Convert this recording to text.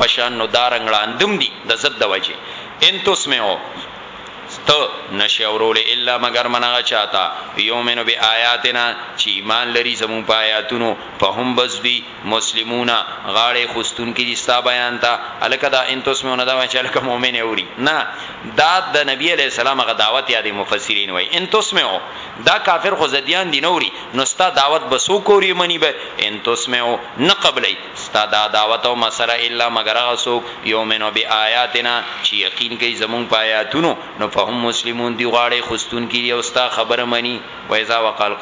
په شان نو دا رنګ ړاند هم دي د ضد د وجې ان تسمعو ته نشې اورولې الا مګر من هغه چا ته یومنو بی آیاتنا چی ایمان لري زمون په آیاتونو فهم بس دوی مسلمون غاړې اخستون کی دي ستا بیان ته هلکه دا ان تسمعو نه دا وایې چی هلکه مؤمن اوري نه دا د نبی علیه السلام هغه دعوت یادوي مفسرین وایي ان تسمعو دا کافر خو ضدیان دي نه اوري نو ستا دعوت به څوک اوري مني به ان تسمعو نه قبلوي ستا دا دعوت او مسره الا مګر هغه څوک یومنو بی آیاتنا چی یقین کوي زمونږ په آیاتونو نو فهم مسلمون دوی غاړه اخستونکي دي او ستا خبره مني واذا وقع القول.